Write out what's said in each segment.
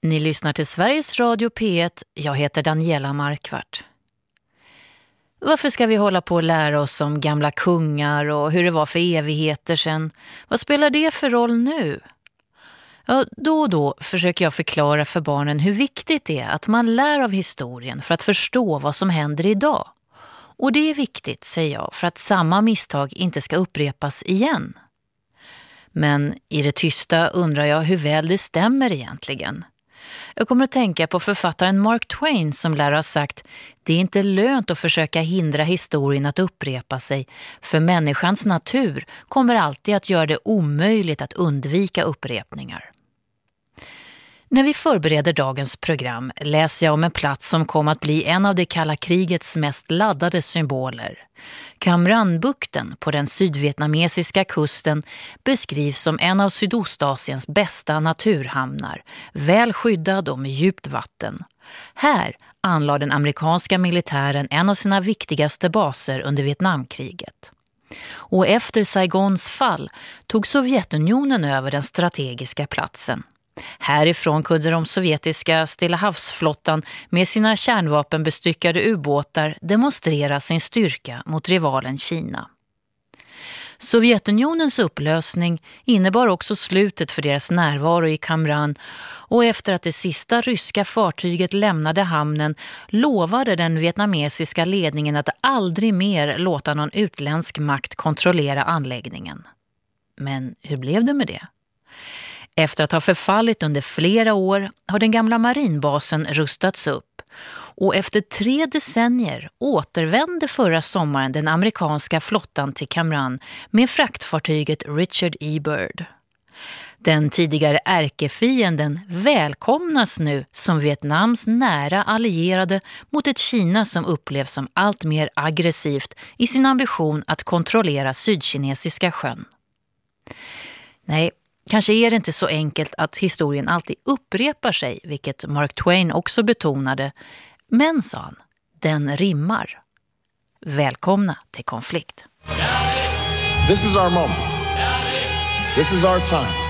Ni lyssnar till Sveriges Radio P1. Jag heter Daniela Markvart. Varför ska vi hålla på och lära oss om gamla kungar och hur det var för evigheter sedan? Vad spelar det för roll nu? Ja, då och då försöker jag förklara för barnen hur viktigt det är att man lär av historien för att förstå vad som händer idag. Och det är viktigt, säger jag, för att samma misstag inte ska upprepas igen. Men i det tysta undrar jag hur väl det stämmer egentligen. Jag kommer att tänka på författaren Mark Twain som lär ha sagt det är inte lönt att försöka hindra historien att upprepa sig för människans natur kommer alltid att göra det omöjligt att undvika upprepningar. När vi förbereder dagens program läser jag om en plats som kom att bli en av det kalla krigets mest laddade symboler. Kamranbukten på den sydvietnamesiska kusten beskrivs som en av Sydostasiens bästa naturhamnar, väl skyddad och med djupt vatten. Här anlade den amerikanska militären en av sina viktigaste baser under Vietnamkriget. Och efter Saigons fall tog Sovjetunionen över den strategiska platsen. Härifrån kunde de sovjetiska Stilla havsflottan med sina kärnvapenbestyckade ubåtar demonstrera sin styrka mot rivalen Kina. Sovjetunionens upplösning innebar också slutet för deras närvaro i Kamran och efter att det sista ryska fartyget lämnade hamnen lovade den vietnamesiska ledningen att aldrig mer låta någon utländsk makt kontrollera anläggningen. Men hur blev det med det? Efter att ha förfallit under flera år har den gamla marinbasen rustats upp och efter tre decennier återvände förra sommaren den amerikanska flottan till Kamran med fraktfartyget Richard E. Byrd. Den tidigare ärkefienden välkomnas nu som Vietnams nära allierade mot ett Kina som upplevs som allt mer aggressivt i sin ambition att kontrollera Sydkinesiska sjön. Nej, Kanske är det inte så enkelt att historien alltid upprepar sig, vilket Mark Twain också betonade. Men, sa han, den rimmar. Välkomna till konflikt. This is our moment. This is our time.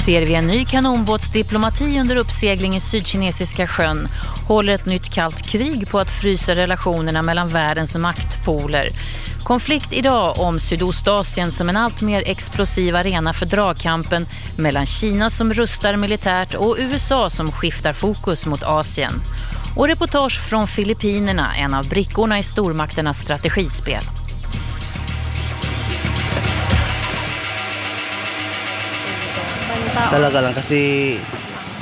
Ser vi en ny kanonbåtsdiplomati under uppsegling i Sydkinesiska sjön håller ett nytt kallt krig på att frysa relationerna mellan världens maktpoler. Konflikt idag om Sydostasien som en allt mer explosiv arena för dragkampen mellan Kina som rustar militärt och USA som skiftar fokus mot Asien. Och reportage från Filippinerna, en av brickorna i stormakternas strategispel. Talaga lang kasi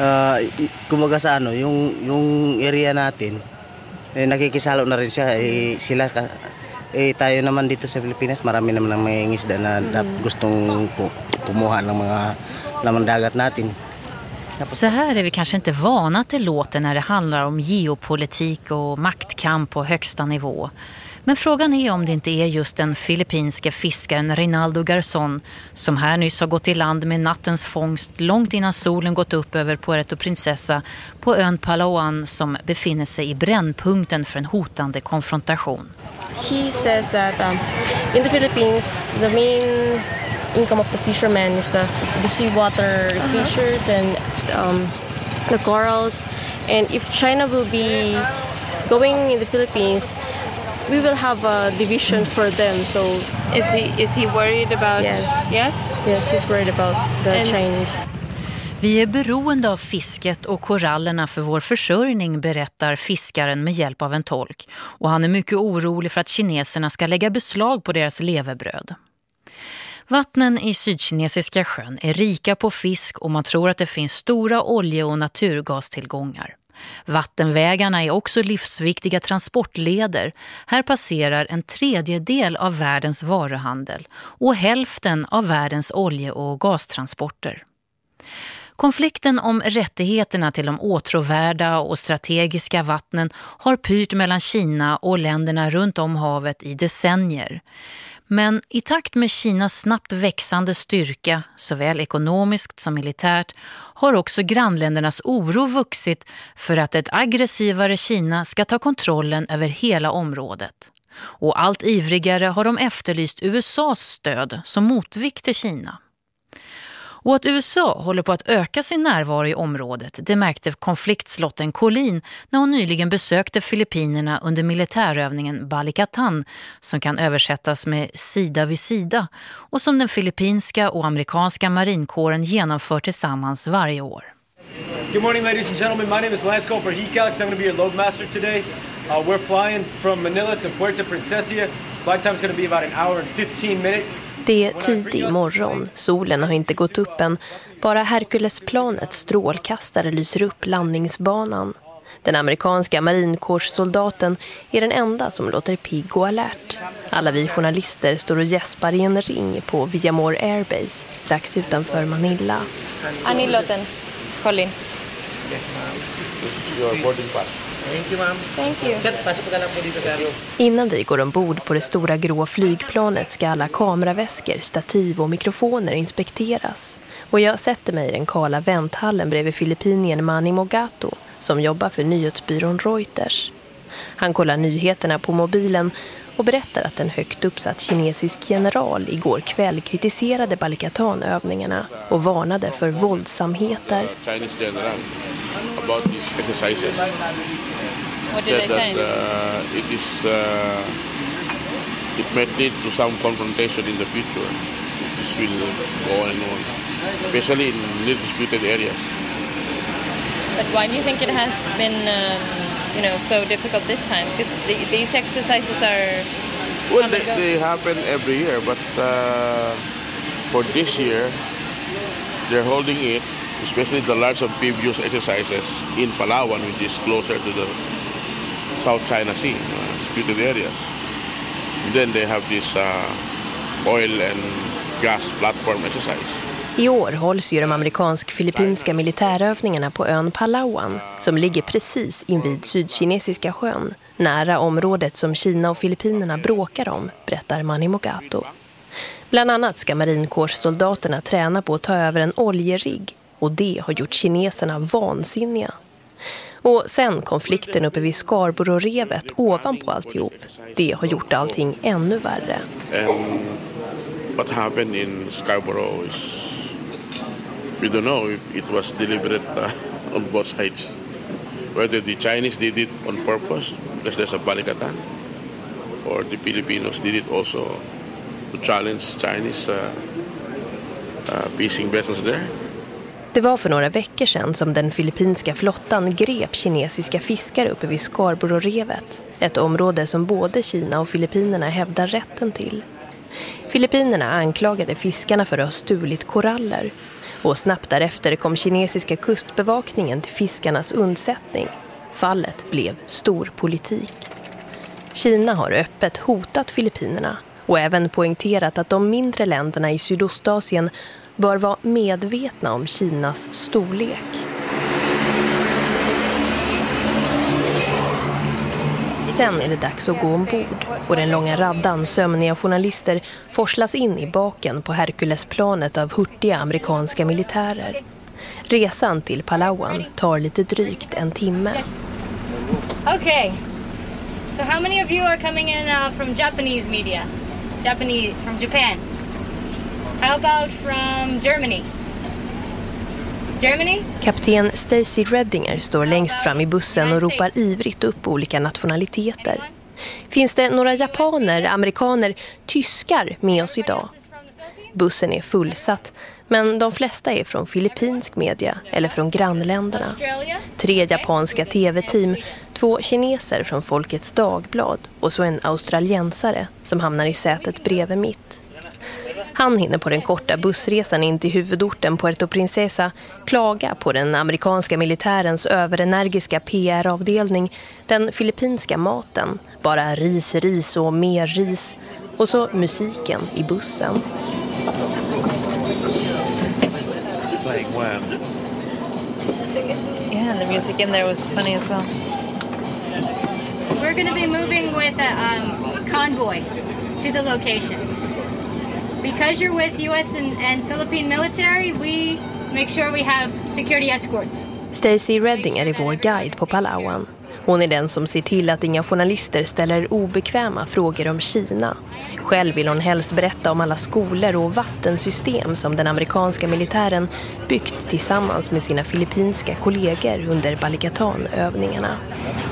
uh, kumaga sa ano, yung yung area natin eh, nakikisalo na rin siya eh, sila ka, eh, tayo naman dito sa Pilipinas marami naman ng mga isda na, na gustong kumuha ng mga laman dagat natin. Så här är vi kanske inte vana att det låter när det handlar om geopolitik och maktkamp på högsta nivå. Men frågan är om det inte är just den filippinske fiskaren Rinaldo Garzon som här nyss har gått i land med nattens fångst långt innan solen gått upp över Puerto Princesa på ön Palawan som befinner sig i brännpunkten för en hotande konfrontation. He says that um, in the Philippines the main income of the fishermen is the, the seawater uh -huh. fishers and um, the corals and if China will be going in the Philippines we will have a division for them. So is he is he worried about? Yes. Yes. Yes, he's worried about the And Chinese. Vi är beroende av fisket och korallerna för vår försörjning, berättar fiskaren med hjälp av en tolk. Och han är mycket orolig för att kineserna ska lägga beslag på deras levebröd. Vattnen i Sydkinesiska sjön är rika på fisk och man tror att det finns stora olje- och naturgastillgångar. Vattenvägarna är också livsviktiga transportleder. Här passerar en tredjedel av världens varuhandel och hälften av världens olje- och gastransporter. Konflikten om rättigheterna till de åtråvärda och strategiska vattnen har pyrt mellan Kina och länderna runt om havet i decennier. Men i takt med Kinas snabbt växande styrka, såväl ekonomiskt som militärt, har också grannländernas oro vuxit för att ett aggressivare Kina ska ta kontrollen över hela området. Och allt ivrigare har de efterlyst USAs stöd som motvikt till Kina. Och att USA håller på att öka sin närvaro i området det märkte konfliktslotten Colin när hon nyligen besökte Filippinerna under militärövningen Balikatan som kan översättas med sida vid sida och som den filippinska och amerikanska marinkåren genomför tillsammans varje år. Good morning ladies and gentlemen, my name is Lance Cole for HECOX. I'm going to be your loadmaster today. Uh, we're flying from Manila to Puerto Princesa. Flight time is going to be about an hour and 15 minutes. Det är tidig morgon, solen har inte gått upp än. Bara Herkulesplanets strålkastare lyser upp landningsbanan. Den amerikanska marinkårssoldaten är den enda som låter pigg och alert. Alla vi journalister står och gäspar i en ring på Villamore Airbase strax utanför Manila. Aniloten, Colin. Thank you. Innan vi går ombord på det stora grå flygplanet ska alla kameraväskor, stativ och mikrofoner inspekteras. Och jag sätter mig i den kala vänthallen bredvid filippinien Manny Mogato som jobbar för nyhetsbyrån Reuters. Han kollar nyheterna på mobilen och berättar att en högt uppsatt kinesisk general igår kväll kritiserade Balikatan-övningarna och varnade för våldsamheter. What did they Said say? that uh, it is uh, it might lead to some confrontation in the future. This will go on and on, especially in little disputed areas. But why do you think it has been, um, you know, so difficult this time? Because the, these exercises are. Well, they, they happen every year, but uh, for this year, they're holding it, especially the large amphibious exercises in Palawan, which is closer to the South China Sea, uh, disputed areas. And then they have this uh, oil and gas platform exercise. I år hålls ju de amerikansk-filippinska militärövningarna på ön Palawan som ligger precis invid Sydkinesiska sjön, nära området som Kina och Filippinerna bråkar om, berättar Manny Mogato. Bland annat ska marinkårssoldaterna träna på att ta över en oljerigg och det har gjort kineserna vansinniga. Och sen konflikten uppe vid Scarborough-revet ovanpå alltihop, det har gjort allting ännu värre. Um, what happened in Scarborough is we don't know if it was deliberate uh, on both sides. Whether the Chinese did it on purpose because there's a Balikatan, or the Filipinos did it also to challenge Chinese uh, uh, fishing vessels there. Det var för några veckor sedan som den filippinska flottan grep kinesiska fiskare uppe vid Scarborough-revet. Ett område som både Kina och Filippinerna hävdar rätten till. Filippinerna anklagade fiskarna för att ha stulit koraller. Och snabbt därefter kom kinesiska kustbevakningen till fiskarnas undsättning. Fallet blev stor politik. Kina har öppet hotat Filippinerna och även poängterat att de mindre länderna i Sydostasien bör vara medvetna om Kinas storlek. Sen är det dags att gå ombord och den långa raddan sömniga journalister forslas in i baken på Herkulesplanet av hurtiga amerikanska militärer. Resan till Palawan tar lite drygt en timme. Okay. So how many of you are coming in uh, from Japanese media? Japanese from Japan. How about from Germany? Germany? Kapten Stacy Reddinger står längst fram i bussen och ropar ivrigt upp olika nationaliteter. Finns det några japaner, amerikaner, tyskar med oss idag? Bussen är fullsatt, men de flesta är från filippinsk media eller från grannländerna. Tre japanska tv-team, två kineser från Folkets Dagblad och så en australiensare som hamnar i sätet bredvid mitt. Han hinner på den korta bussresan in till huvudorten Puerto Princesa klaga på den amerikanska militärens överenergiska PR-avdelning, den filippinska maten, bara ris, ris och mer ris och så musiken i bussen. Yeah, the music in there was funny as well. We're going to be moving with a um, convoy to the location. Because you're with U.S. and, and Philippine military, we make sure we have security escorts. Stacy Redding är vår guide på Palawan. Hon är den som ser till att inga journalister ställer obekväma frågor om Kina. Själv vill hon helst berätta om alla skolor och vattensystem som den amerikanska militären byggt tillsammans med sina filippinska kollegor under Balikatan-övningarna.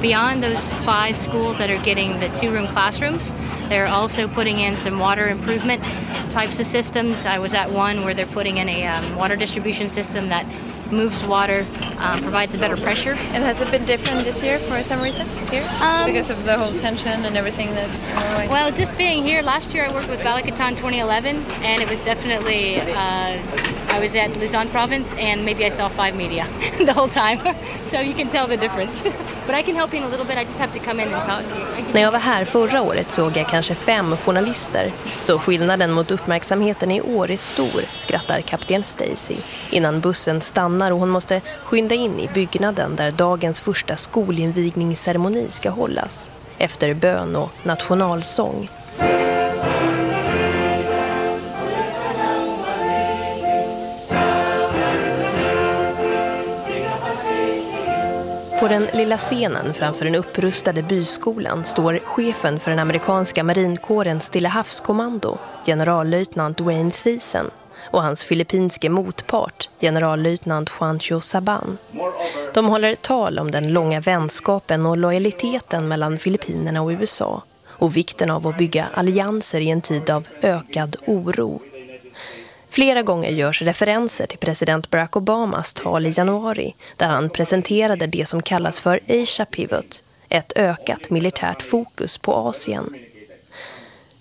Beyond those five schools that are getting the two-room classrooms, they're also putting in some water improvement types of systems. I was at one where they're putting in a um, water distribution system that moves water, um, provides a better pressure. And has it been different this year for some reason here? Um, because of the whole tension and everything that's going away? Well, just being here, last year I worked with Balikatan 2011, and it was definitely, uh, I was at Luzon province, and maybe I saw five media the whole time. so you can tell the difference. but I can help you in a little bit, I just have to come in and talk. När jag var här förra året såg jag kanske fem journalister. Så skillnaden mot uppmärksamheten i år är stor, skrattar kapten Stacy. Innan bussen stannar och hon måste skynda in i byggnaden där dagens första skolinvigningsceremoni ska hållas. Efter bön och nationalsång. På den lilla scenen framför den upprustade byskolan står chefen för den amerikanska marinkårens Stilla havskommando, generallöjtnant Wayne Thiessen, och hans filippinske motpart, generallöjtnant Juancho Saban. De håller tal om den långa vänskapen och lojaliteten mellan Filippinerna och USA och vikten av att bygga allianser i en tid av ökad oro. Flera gånger görs referenser till president Barack Obamas tal i januari där han presenterade det som kallas för Asia Pivot, ett ökat militärt fokus på Asien.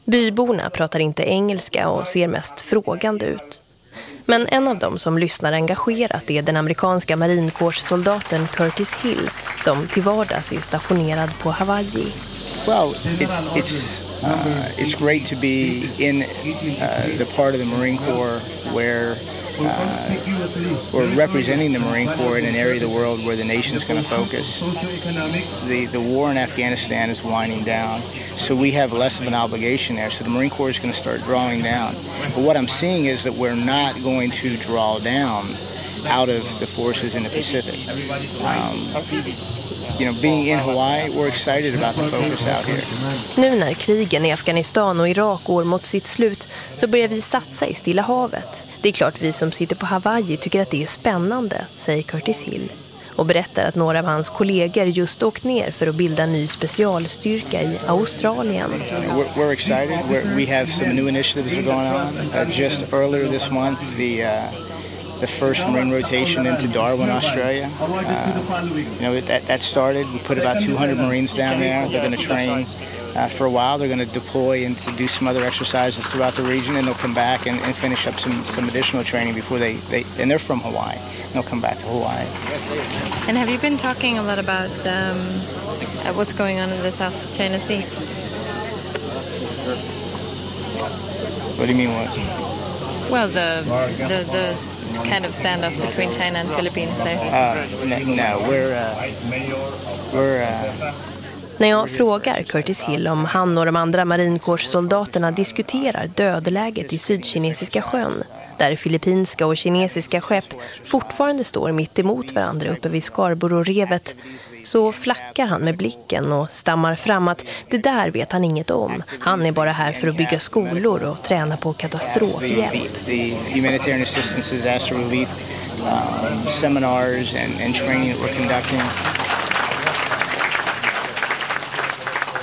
Byborna pratar inte engelska och ser mest frågande ut. Men en av dem som lyssnar engagerat är den amerikanska marinkårssoldaten Curtis Hill som till vardags är stationerad på Hawaii. Well, it's, it's, uh, it's great to be in uh, the part of the Marine Corps where uh, we're representing the Marine Corps in an area of the world where the nation is going to focus. The, the war in Afghanistan is winding down, so we have less of an obligation there. So the Marine Corps is going to start drawing down. But what I'm seeing is that we're not going to draw down out of the forces in the Pacific. Um, you know, being in Hawaii, we're excited about the focus out here. Nu när krigen i Afghanistan och Irak går mot sitt slut så börjar vi satsa i Stilla havet. Det är klart vi som sitter på Hawaii tycker att det är spännande, säger Curtis Hill. Och berättar att några av hans kollegor just åkt ner för att bilda ny specialstyrka i Australien. We're, we're excited. We're, we have some new initiatives that are going on. Uh, just earlier this month, the uh, the first Marine rotation into Darwin, Australia. Uh, you know, that, that started. We put about 200 Marines down there. They're going to train for a while. They're going to deploy and to do some other exercises throughout the region, and they'll come back and, and finish up some, some additional training before they, they, and they're from Hawaii. They'll come back to Hawaii. And have you been talking a lot about um, uh, what's going on in the South China Sea? What do you mean, what? Well, the, the, the kind of standoff between China and Philippines there. Uh, no, no, we're, uh, we're, uh, När jag frågar Curtis Hill om han och de andra marinkårssoldaterna diskuterar dödläget i Sydkinesiska sjön, där filippinska och kinesiska skepp fortfarande står mitt emot varandra uppe vid Scarborough-revet, så flackar han med blicken och stammar fram att det där vet han inget om. Han är bara här för att bygga skolor och träna på katastrofhjälp. humanitarian assistance, disaster relief um, seminars and, and training that we're conducting.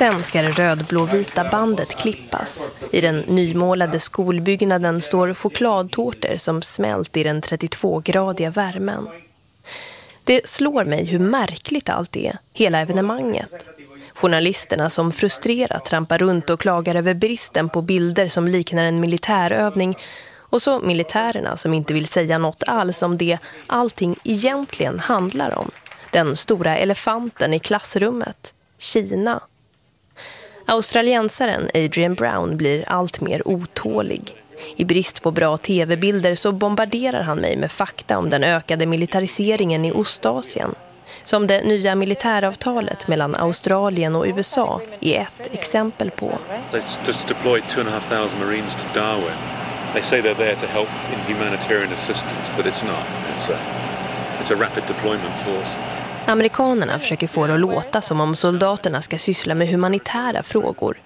Sen ska det rödblåvita bandet klippas. I den nymålade skolbyggnaden står chokladtårtor som smält i den 32-gradiga värmen. Det slår mig hur märkligt allt är, hela evenemanget. Journalisterna som frustrerat trampar runt och klagar över bristen på bilder som liknar en militärövning och så militärerna som inte vill säga något alls om det allting egentligen handlar om. Den stora elefanten i klassrummet, Kina. Australiensaren Adrian Brown blir allt mer otålig. I brist på bra tv-bilder så bombarderar han mig med fakta om den ökade militariseringen i Ostasien. Som det nya militäravtalet mellan Australien och USA är ett exempel på. They've just deployed two and a half thousand Marines to Darwin. They say they're there to help in humanitarian assistance, but it's not. It's a, it's a rapid deployment force. Amerikanerna försöker få det att låta som om soldaterna ska syssla med humanitära frågor.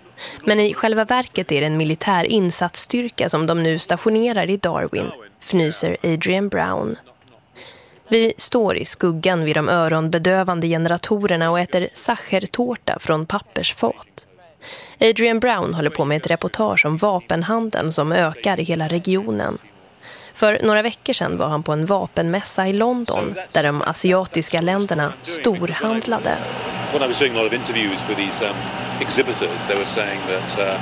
Men i själva verket är det en militär insatsstyrka som de nu stationerar i Darwin, fnyser Adrian Brown. Vi står i skuggan vid de öronbedövande generatorerna och äter sachertårta från pappersfat. Adrian Brown håller på med ett reportage om vapenhandeln som ökar i hela regionen. För några veckor sedan var han på en vapenmässa i London där de asiatiska länderna storhandlade. When I was doing a lot of interviews with these um, exhibitors, they were saying that uh,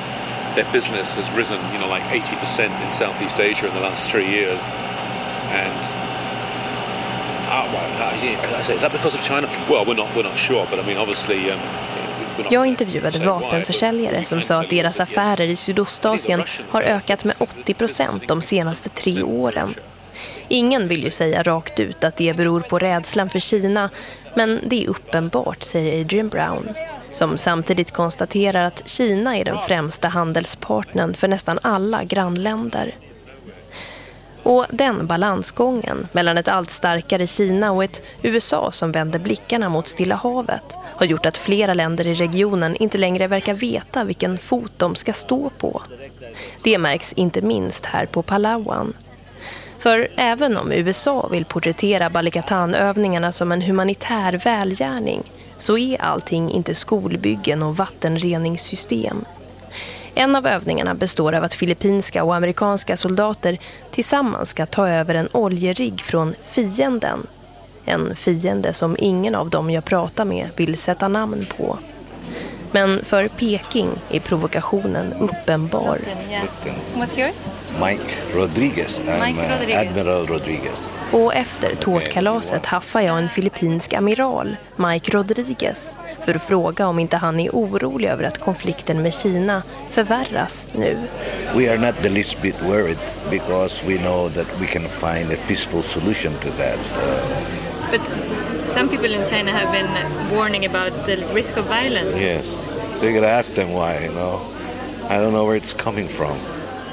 their business has risen, you know, like 80% in Southeast Asia in the last three years. And uh, well, uh, yeah, I say, is that because of China? Well, we're not, we're not sure, but I mean, obviously. Um, Jag intervjuade vapenförsäljare som sa att deras affärer i Sydostasien har ökat med 80 procent de senaste tre åren. Ingen vill ju säga rakt ut att det beror på rädslan för Kina, men det är uppenbart, säger Adrian Brown, som samtidigt konstaterar att Kina är den främsta handelspartnern för nästan alla grannländer. Och den balansgången mellan ett allt starkare Kina och ett USA som vänder blickarna mot Stilla havet har gjort att flera länder i regionen inte längre verkar veta vilken fot de ska stå på. Det märks inte minst här på Palawan. För även om USA vill porträttera Balikatan-övningarna som en humanitär välgärning så är allting inte skolbyggen och vattenreningssystem. En av övningarna består av att filippinska och amerikanska soldater tillsammans ska ta över en oljerigg från fienden. En fiende som ingen av dem jag pratar med vill sätta namn på. Men för Peking är provokationen uppenbar. What's yours? Mike Rodriguez. I'm Mike uh, Rodriguez. Admiral Rodriguez. Och efter tårtkalaset haffar jag en filippinsk amiral, Mike Rodriguez, för att fråga om inte han är orolig över att konflikten med Kina förvärras nu. We are not the least bit worried because we know that we can find a peaceful solution to that. Uh, But some people in China have been warning about the risk of violence. yes. So you gotta ask them why, you know. I don't know where it's coming from.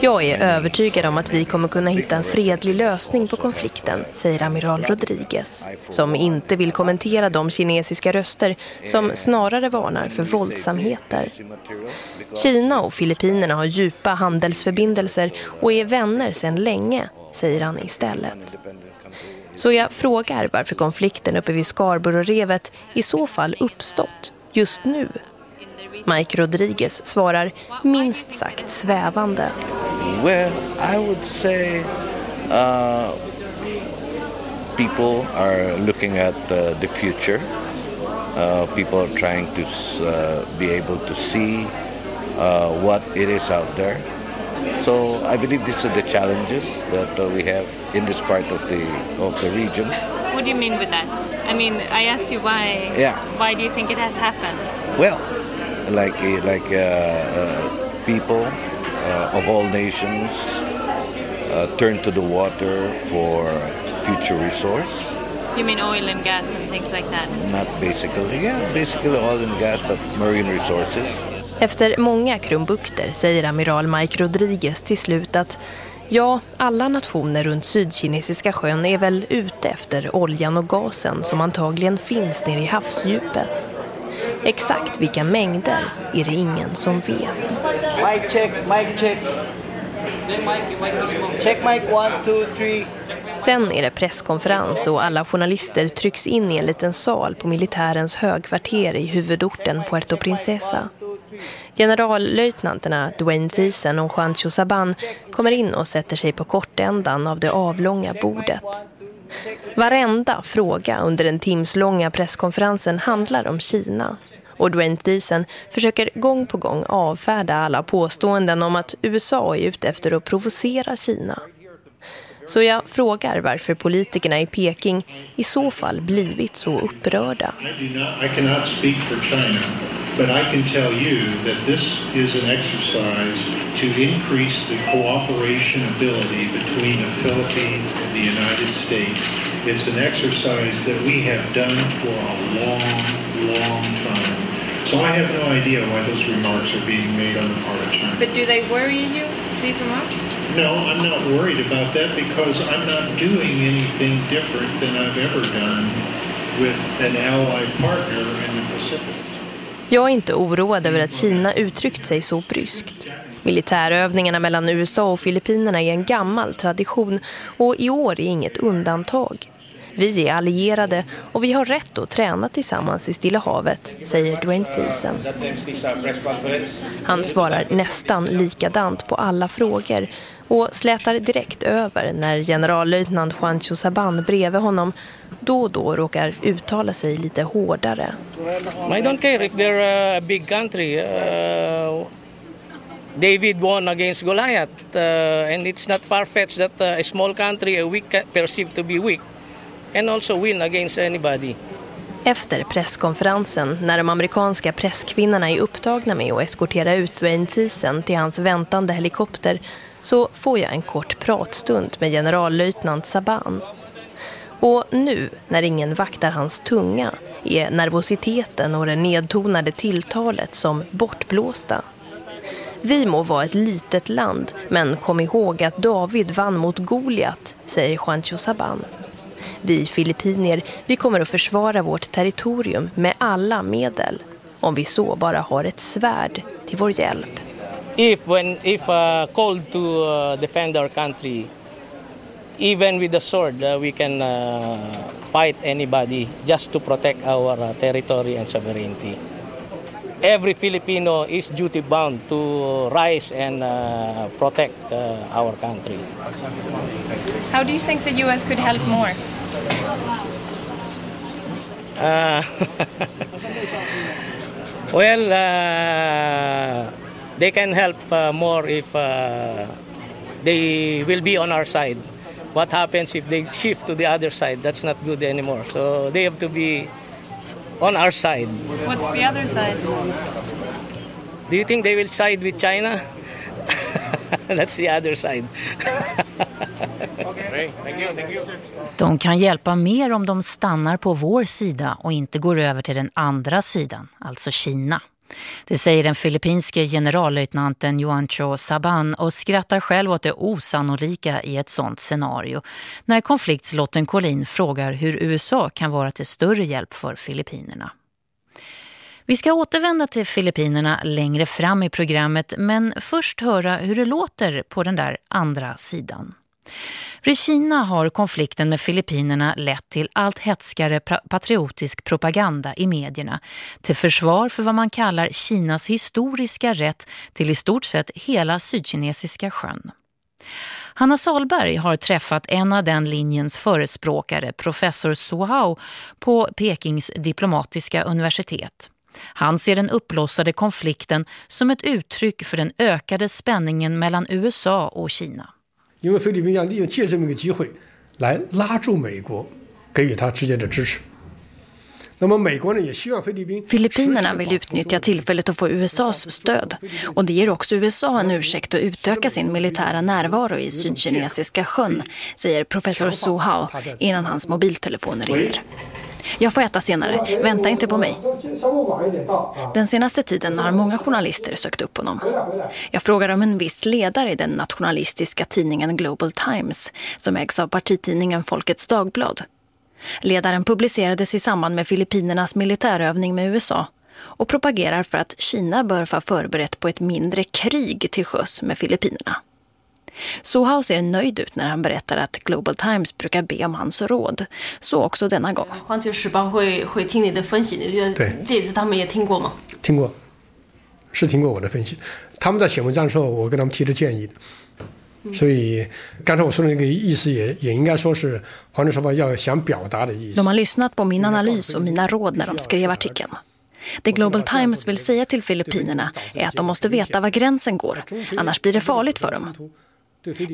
Jag är övertygad om att vi kommer kunna hitta en fredlig lösning på konflikten, säger amiral Rodriguez, som inte vill kommentera de kinesiska röster som snarare varnar för våldsamheter. Kina och Filippinerna har djupa handelsförbindelser och är vänner sedan länge, säger han istället. Så jag frågar varför konflikten uppe vid Scarborough-revet i så fall uppstått just nu. Mike Rodriguez svarar minst sagt svävande. Well, I would say uh, people are looking at uh, the future. Uh, people are trying to uh, be able to see uh, what it is out there. So I believe these are the challenges that uh, we have in this part of the of the region. What do you mean with that? I mean, I asked you why. Yeah. Why do you think it has happened? Well, like uh, like uh, uh, people uh, of all nations uh, turn to the water for future resource. You mean oil and gas and things like that? Not basically, yeah, basically oil and gas, but marine resources. Efter många krumbukter säger amiral Mike Rodriguez till slut att ja, alla nationer runt Sydkinesiska sjön är väl ute efter oljan och gasen som antagligen finns nere i havsdjupet. Exakt vilka mängder är det ingen som vet. Mic check, mic check. Check mic one, two, three. Sen är det presskonferens och alla journalister trycks in i en liten sal på militärens högkvarter i huvudorten Puerto Princesa. Generallöjtnanterna Dwayne Thiessen och Juancho Saban kommer in och sätter sig på kortändan av det avlånga bordet. Varenda fråga under den timslånga presskonferensen handlar om Kina. Och Dwayne Thiessen försöker gång på gång avfärda alla påståenden om att USA är ute efter att provocera Kina. Så jag frågar varför politikerna i Peking i så fall blivit så upprörda. I I cannot speak for China, but I can tell you that this is an exercise to increase the cooperation ability between the Philippines and the United States. It's an exercise that we have done for a long, long time. So I have no idea why those remarks are being made on the part of China. But do they worry you, these remarks? No, I'm not worried about that because I'm not doing anything different than I've ever done with an allied partner in the Pacific. Jag är inte oroad över att Kina uttryckt sig så bryskt. Militärövningarna mellan USA och Filippinerna är en gammal tradition och i år är inget undantag. Vi är allierade och vi har rätt att träna tillsammans i Stilla havet, säger Dwayne Thiessen. Han svarar nästan likadant på alla frågor och slätar direkt över när generallöjtnant Juancho Saban bredvid honom då och då råkar uttala sig lite hårdare. I don't care if they're a big country. Uh, David won against Goliath uh, and it's not far-fetched that uh, a small country, a weak, perceived to be weak, can also win against anybody. Efter presskonferensen, när de amerikanska presskvinnorna är upptagna med att eskortera ut Dwayne Thiessen till hans väntande helikopter så får jag en kort pratstund med generallöjtnant Saban. Och nu, när ingen vaktar hans tunga, är nervositeten och det nedtonade tilltalet som bortblåsta. Vi må vara ett litet land, men kom ihåg att David vann mot Goliat, säger Juancho Saban. Vi filippinier, vi kommer att försvara vårt territorium med alla medel. Om vi så bara har ett svärd till vår hjälp. If when if uh, called to uh, defend our country, even with a sword, uh, we can uh, fight anybody just to protect our uh, territory and sovereignty. Every Filipino is duty bound to rise and uh, protect uh, our country. How do you think the U.S. could help more? Uh, well, uh, they can help uh, more if uh, they will be on our side. What happens if they shift to the other side? That's not good anymore. So they have to be on our side. What's the other side? Do you think they will side with China? That's the other side. De kan hjälpa mer om de stannar på vår sida och inte går över till den andra sidan, alltså Kina. Det säger den filippinske generallöjtnanten Juancho Saban och skrattar själv åt det osannolika i ett sådant scenario när konfliktslotten Colin frågar hur USA kan vara till större hjälp för Filippinerna. Vi ska återvända till Filippinerna längre fram i programmet men först höra hur det låter på den där andra sidan. För i Kina har konflikten med Filippinerna lett till allt hetskare patriotisk propaganda i medierna till försvar för vad man kallar Kinas historiska rätt till i stort sett hela sydkinesiska sjön. Hanna Salberg har träffat en av den linjens förespråkare, professor Su Hao, på Pekings diplomatiska universitet. Han ser den upplossade konflikten som ett uttryck för den ökade spänningen mellan USA och Kina. 因为菲律宾要利用借这么一个机会来拉住美国，给予他直接的支持。Filippinerna vill utnyttja tillfället att få USAs stöd och det ger också USA en ursäkt att utöka sin militära närvaro i Sydkinesiska sjön, säger professor Su Hao innan hans mobiltelefon ringer. Jag får äta senare, vänta inte på mig. Den senaste tiden har många journalister sökt upp honom. Jag frågar om en viss ledare i den nationalistiska tidningen Global Times som ägs av partitidningen Folkets Dagblad. Ledaren publicerades i samband med Filippinernas militärövning med USA och propagerar för att Kina bör vara förberett på ett mindre krig till sjöss med Filippinerna. Sohao ser nöjd ut när han berättar att Global Times brukar be om hans råd. Så också denna gång. 环球时报会会听你的分析，你觉得这一次他们也听过吗？听过，是听过我的分析。他们在写文章的时候，我跟他们提的建议的。所以刚才我说的那个意思也也应该说是环球时报要想表达的意思。De har lyssnat på min analys och mina råd när de skrev artikeln. Det Global Times vill säga till Filippinerna är att de måste veta var gränsen går, annars blir det farligt för dem.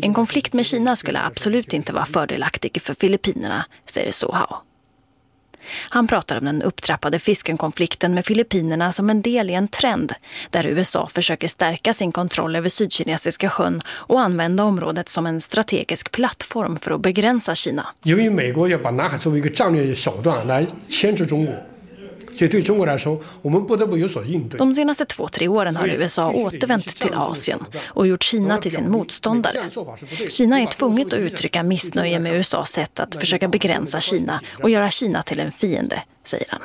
En konflikt med Kina skulle absolut inte vara fördelaktig för Filippinerna, säger Sohao. Han pratar om den upptrappade fiskenkonflikten med Filippinerna som en del i en trend där USA försöker stärka sin kontroll över Sydkinesiska sjön och använda området som en strategisk plattform för att begränsa Kina. De senaste två, tre åren har USA återvänt till Asien och gjort Kina till sin motståndare. Kina är tvunget att uttrycka missnöje med USAs sätt att försöka begränsa Kina och göra Kina till en fiende, säger han.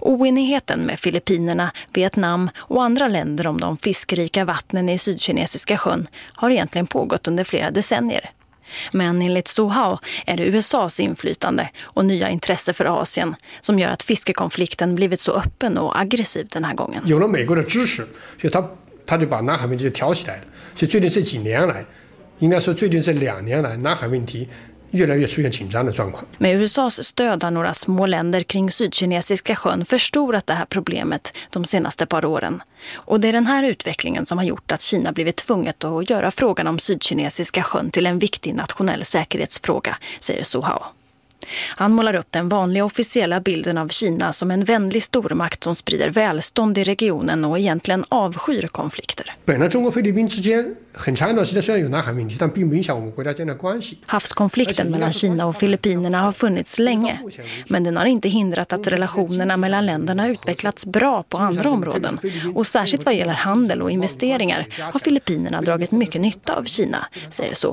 Oenigheten med Filippinerna, Vietnam och andra länder om de fiskrika vattnen i Sydkinesiska sjön har egentligen pågått under flera decennier. Men enligt Sohao är det USAs inflytande och nya intresse för Asien som gör att fiskekonflikten blivit så öppen och aggressiv den här gången. 有了美国的支持，所以他他就把南海问题就挑起来了。所以最近这几年来，应该说最近这两年来，南海问题 越来越出现紧张的状况。 Med USAs stöd har några små länder kring Sydkinesiska sjön förstorat det här problemet de senaste par åren. Och det är den här utvecklingen som har gjort att Kina blivit tvunget att göra frågan om Sydkinesiska sjön till en viktig nationell säkerhetsfråga, säger Sohao. Han målar upp den vanliga officiella bilden av Kina som en vänlig stormakt som sprider välstånd i regionen och egentligen avskyr konflikter. Havskonflikten mellan Kina och Filippinerna har funnits länge, men den har inte hindrat att relationerna mellan länderna utvecklats bra på andra områden. Och särskilt vad gäller handel och investeringar har Filippinerna dragit mycket nytta av Kina, säger Su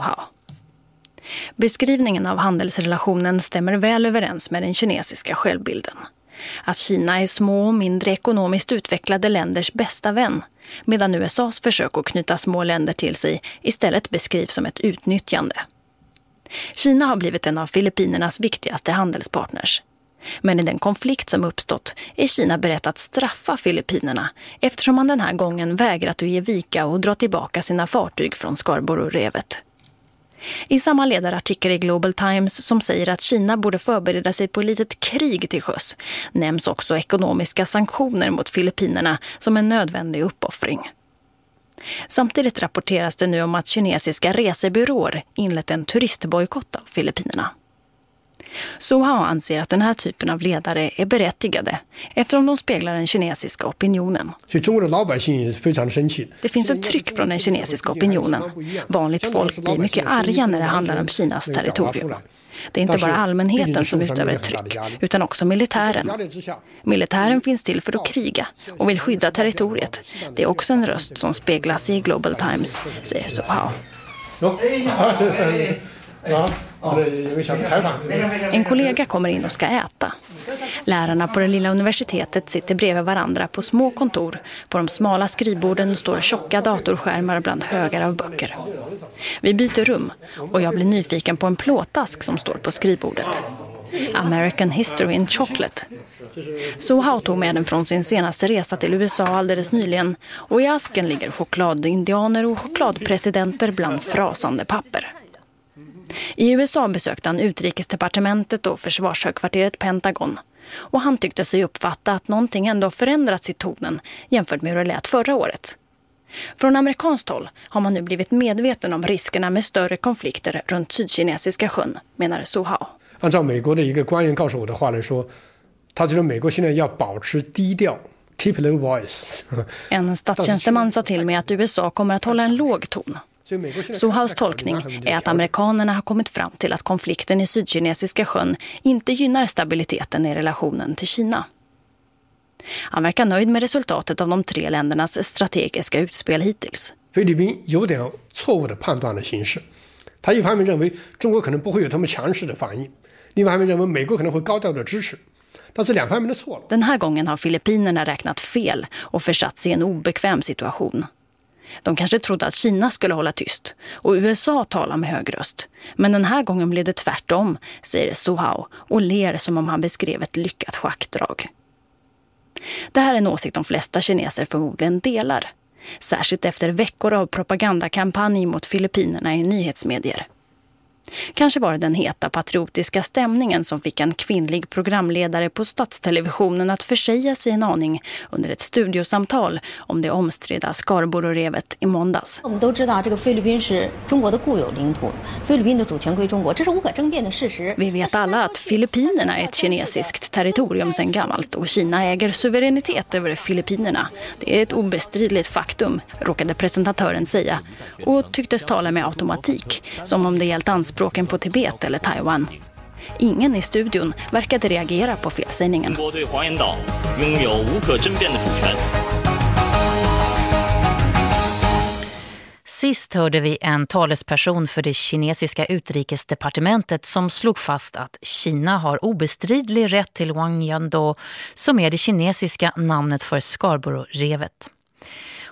Beskrivningen av handelsrelationen stämmer väl överens med den kinesiska självbilden. Att Kina är små och mindre ekonomiskt utvecklade länders bästa vän, medan USAs försök att knyta små länder till sig istället beskrivs som ett utnyttjande. Kina har blivit en av Filippinernas viktigaste handelspartners. Men i den konflikt som uppstått är Kina berett att straffa Filippinerna eftersom man den här gången vägrat att ge vika och dra tillbaka sina fartyg från Scarborough-revet. I samma ledarartikel i Global Times som säger att Kina borde förbereda sig på ett litet krig till sjöss nämns också ekonomiska sanktioner mot Filippinerna som en nödvändig uppoffring. Samtidigt rapporteras det nu om att kinesiska resebyråer inlett en turistbojkott av Filippinerna. Sohao anser att den här typen av ledare är berättigade eftersom de speglar den kinesiska opinionen. Det finns ett tryck från den kinesiska opinionen. Vanligt folk blir mycket arga när det handlar om Kinas territorium. Det är inte bara allmänheten som utövar ett tryck, utan också militären. Militären finns till för att kriga och vill skydda territoriet. Det är också en röst som speglas i Global Times, säger Sohao. En kollega kommer in och ska äta. Lärarna på det lilla universitetet sitter bredvid varandra på små kontor. På de smala skrivborden står tjocka datorskärmar bland högar av böcker. Vi byter rum och jag blir nyfiken på en plåtask som står på skrivbordet. American History in Chocolate. Sohao tog med den från sin senaste resa till USA alldeles nyligen och i asken ligger chokladindianer och chokladpresidenter bland frasande papper. I USA besökte han utrikesdepartementet och försvarshögkvarteret Pentagon. Och han tyckte sig uppfatta att någonting ändå förändrats i tonen jämfört med hur det lät förra året. Från amerikanskt håll har man nu blivit medveten om riskerna med större konflikter runt Sydkinesiska sjön, menar Sohao. 按照美国的一个官员告诉我的话来说，他觉得美国现在要保持低调，keep low voice。 En statstjänsteman sa till mig att USA kommer att hålla en låg ton. Sohaus tolkning är att amerikanerna har kommit fram till att konflikten i Sydkinesiska sjön inte gynnar stabiliteten i relationen till Kina. Han verkar nöjd med resultatet av de tre ländernas strategiska utspel hittills. 菲律宾有点错误的判断了形势，他一方面认为中国可能不会有这么强势的反应，另外一方面认为美国可能会高调的支持，但是两方面都错了。 Den här gången har Filippinerna räknat fel och försatts i en obekväm situation. De kanske trodde att Kina skulle hålla tyst och USA tala med hög röst. Men den här gången blev det tvärtom, säger Sohao och ler som om han beskrev ett lyckat schackdrag. Det här är en åsikt de flesta kineser förmodligen delar. Särskilt efter veckor av propagandakampanj mot Filippinerna i nyhetsmedier. Kanske var det den heta patriotiska stämningen som fick en kvinnlig programledare på statstelevisionen att försäga sig en aning under ett studiosamtal om det omstridda Scarborough-revet i måndags. Vi vet alla att Filippinerna är ett kinesiskt territorium sedan gammalt och Kina äger suveränitet över Filippinerna. Det är ett obestridligt faktum, råkade presentatören säga och tycktes tala med automatik, som om det gällt anspråk anspråken på Tibet eller Taiwan. Ingen i studion verkade reagera på felsägningen. Sist hörde vi en talesperson för det kinesiska utrikesdepartementet som slog fast att Kina har obestridlig rätt till Wang Yando som är det kinesiska namnet för Scarborough-revet.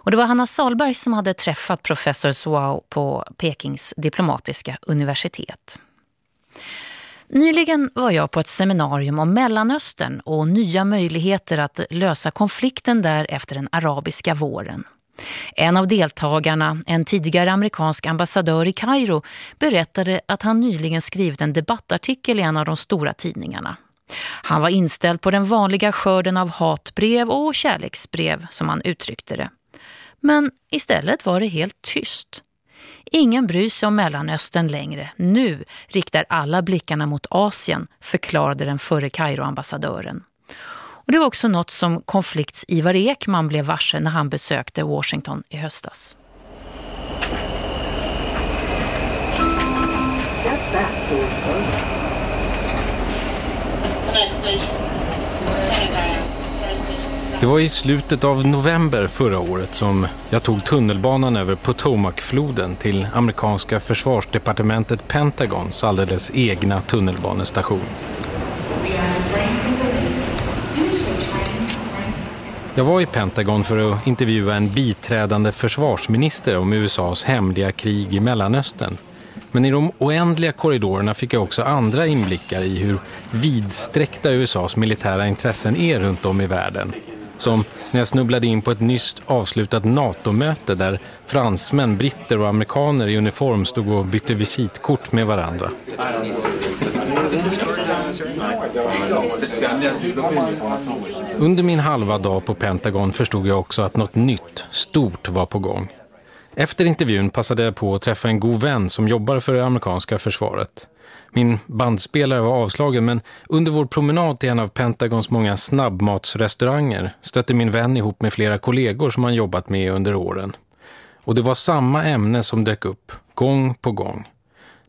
Och det var Hanna Salberg som hade träffat professor Zhuao på Pekings diplomatiska universitet. Nyligen var jag på ett seminarium om Mellanöstern och nya möjligheter att lösa konflikten där efter den arabiska våren. En av deltagarna, en tidigare amerikansk ambassadör i Kairo, berättade att han nyligen skrivit en debattartikel i en av de stora tidningarna. Han var inställd på den vanliga skörden av hatbrev och kärleksbrev som han uttryckte det. Men istället var det helt tyst. Ingen bryr sig om Mellanöstern längre. Nu riktar alla blickarna mot Asien, förklarade den förre Kairo-ambassadören. Och det var också något som konflikts Ivar Ekman blev varse när han besökte Washington i höstas. Det var i slutet av november förra året som jag tog tunnelbanan över Potomacfloden till amerikanska försvarsdepartementet Pentagons alldeles egna tunnelbanestation. Jag var i Pentagon för att intervjua en biträdande försvarsminister om USAs hemliga krig i Mellanöstern. Men i de oändliga korridorerna fick jag också andra inblickar i hur vidsträckta USAs militära intressen är runt om i världen. Som när jag snubblade in på ett nyss avslutat NATO-möte där fransmän, britter och amerikaner i uniform stod och bytte visitkort med varandra. Under min halva dag på Pentagon förstod jag också att något nytt, stort var på gång. Efter intervjun passade jag på att träffa en god vän som jobbar för det amerikanska försvaret. Min bandspelare var avslagen men under vår promenad till en av Pentagons många snabbmatsrestauranger stötte min vän ihop med flera kollegor som han jobbat med under åren. Och det var samma ämne som dök upp, gång på gång.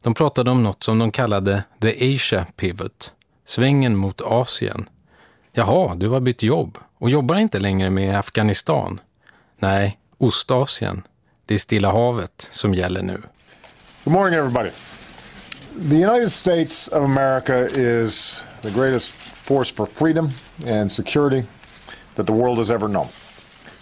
De pratade om något som de kallade The Asia Pivot, svängen mot Asien. Jaha, du har bytt jobb och jobbar inte längre med Afghanistan. Nej, Ostasien. Det är Stilla havet som gäller nu. Good morning everybody. The United States of America is the greatest force for freedom and security that the world has ever known.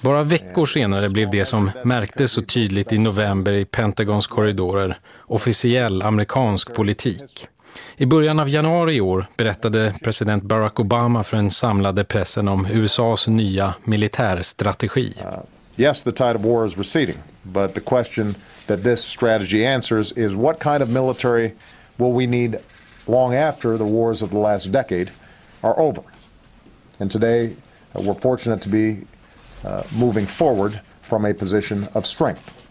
Bara veckor senare blev det som märktes så tydligt i november i Pentagons korridorer officiell amerikansk politik. I början av januari i år berättade president Barack Obama för den samlade pressen om USAs nya militärstrategi. Yes, the tide of war is receding, but the question that this strategy answers is what kind of military will we need long after the wars of the last decade are over. And today uh, we're fortunate to be uh, moving forward from a position of strength.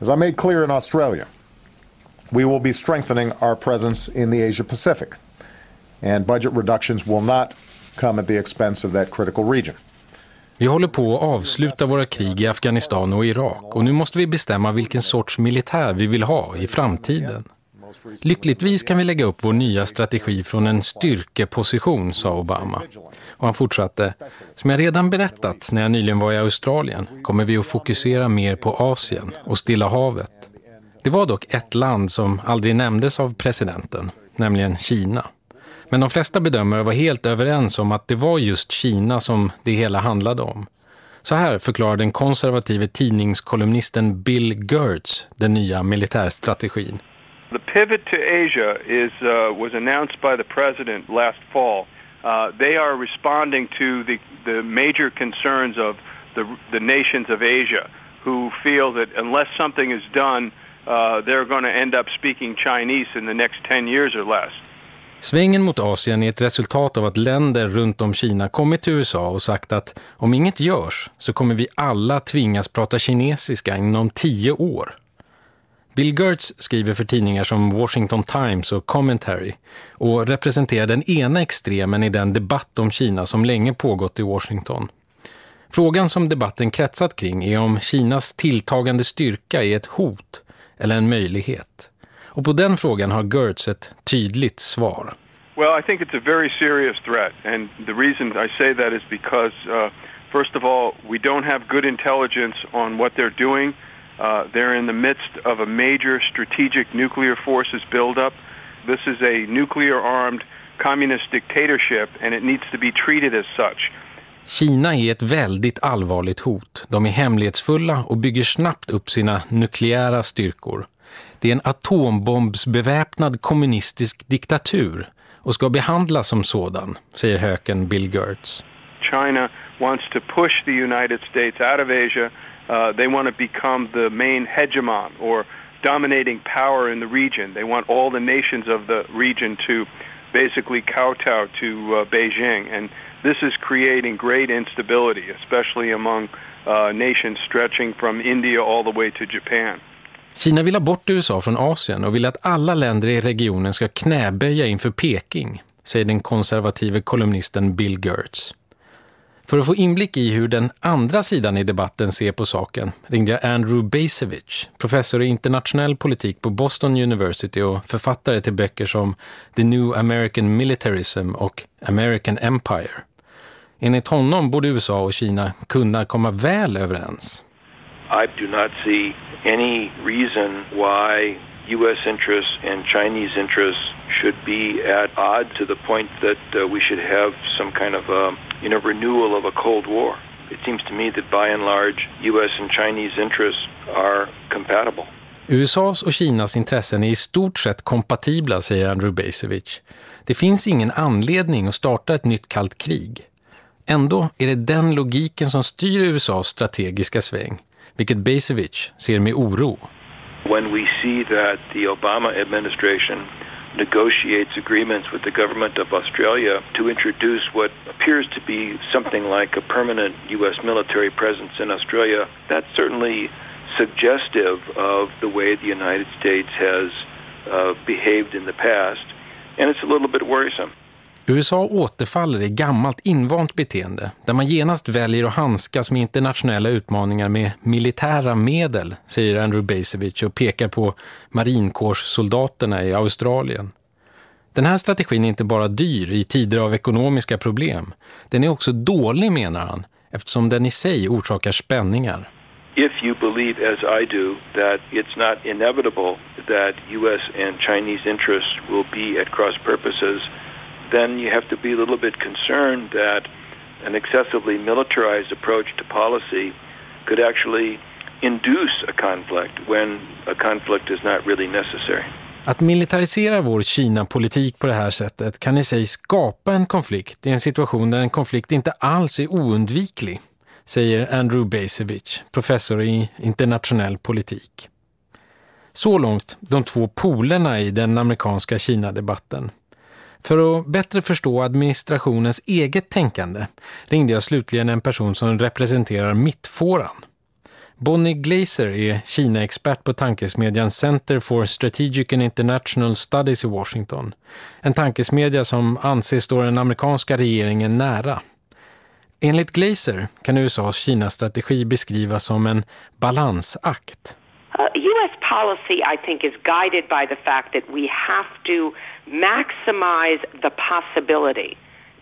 As I made clear in Australia, we will be strengthening our presence in the Asia Pacific, and budget reductions will not come at the expense of that critical region. Vi håller på att avsluta våra krig i Afghanistan och Irak och nu måste vi bestämma vilken sorts militär vi vill ha i framtiden. Lyckligtvis kan vi lägga upp vår nya strategi från en styrkeposition, sa Obama. Och han fortsatte, som jag redan berättat när jag nyligen var i Australien kommer vi att fokusera mer på Asien och Stilla havet. Det var dock ett land som aldrig nämndes av presidenten, nämligen Kina. Men de flesta bedömare var helt överens om att det var just Kina som det hela handlade om. Så här förklarar den konservative tidningskolumnisten Bill Gertz den nya militärstrategin. The pivot to Asia is uh, was announced by the president last fall. Uh, they are responding to the the major concerns of the the nations of Asia, who feel that unless something is done, uh, they're going to end up speaking Chinese in the next 10 years or less. Svängen mot Asien är ett resultat av att länder runt om Kina kommit till USA och sagt att om inget görs så kommer vi alla tvingas prata kinesiska inom tio år. Bill Gertz skriver för tidningar som Washington Times och Commentary och representerar den ena extremen i den debatt om Kina som länge pågått i Washington. Frågan som debatten kretsat kring är om Kinas tilltagande styrka är ett hot eller en möjlighet. Och på den frågan har Gertz ett tydligt svar. Well, I think it's a very serious threat, and the reason I say that is because, uh, first of all, we don't have good intelligence on what they're doing. Uh, they're in the midst of a major strategic nuclear forces buildup. This is a nuclear-armed communist dictatorship, and it needs to be treated as such. Kina är ett väldigt allvarligt hot. De är hemlighetsfulla och bygger snabbt upp sina nukleära styrkor. Det är en atombombsbeväpnad kommunistisk diktatur och ska behandlas som sådan, säger höken Bill Gertz. China wants to push the United States out of Asia. Uh, they want to become the main hegemon or dominating power in the region. They want all the nations of the region to basically kowtow to uh, Beijing. And this is creating great instability, especially among uh, nations stretching from India all the way to Japan. Kina vill ha bort USA från Asien och vill att alla länder i regionen ska knäböja inför Peking, säger den konservative kolumnisten Bill Gertz. För att få inblick i hur den andra sidan i debatten ser på saken ringde jag Andrew Basevich, professor i internationell politik på Boston University och författare till böcker som The New American Militarism och American Empire. Enligt honom borde USA och Kina kunna komma väl överens. I do not see any reason why U.S. interests and Chinese interests should be at odds to the point that uh, we should have some kind of a, you know, renewal of a Cold War. It seems to me that by and large, U.S. and Chinese interests are compatible. USAs och Kinas intressen är i stort sett kompatibla, säger Andrew Basevich. Det finns ingen anledning att starta ett nytt kallt krig. Ändå är det den logiken som styr USAs strategiska sväng, vilket ser med oro. When we see that the Obama administration negotiates agreements with the government of Australia to introduce what appears to be something like a permanent U.S. military presence in Australia, that's certainly suggestive of the way the United States has uh, behaved in the past, and it's a little bit worrisome. USA återfaller i gammalt invant beteende där man genast väljer att handskas med internationella utmaningar med militära medel, säger Andrew Basevich och pekar på marinkårssoldaterna i Australien. Den här strategin är inte bara dyr i tider av ekonomiska problem. Den är också dålig, menar han, eftersom den i sig orsakar spänningar. If you believe, as I do, that it's not inevitable that U.S. and Chinese interests will be at cross purposes, then you have to be a little bit concerned that an excessively militarized approach to policy could actually induce a conflict when a conflict is not really necessary. Att militarisera vår Kina-politik på det här sättet kan i sig skapa en konflikt i en situation där en konflikt inte alls är oundviklig, säger Andrew Basevich, professor i internationell politik. Så långt de två polerna i den amerikanska Kina-debatten. För att bättre förstå administrationens eget tänkande ringde jag slutligen en person som representerar mittfåran. Bonnie Glaser är Kina-expert på tankesmedjan Center for Strategic and International Studies i Washington. En tankesmedja som anses stå den amerikanska regeringen nära. Enligt Glaser kan USAs Kina-strategi beskrivas som en balansakt. Uh, U.S. policy, I think, is guided by the fact that we have to maximize the possibility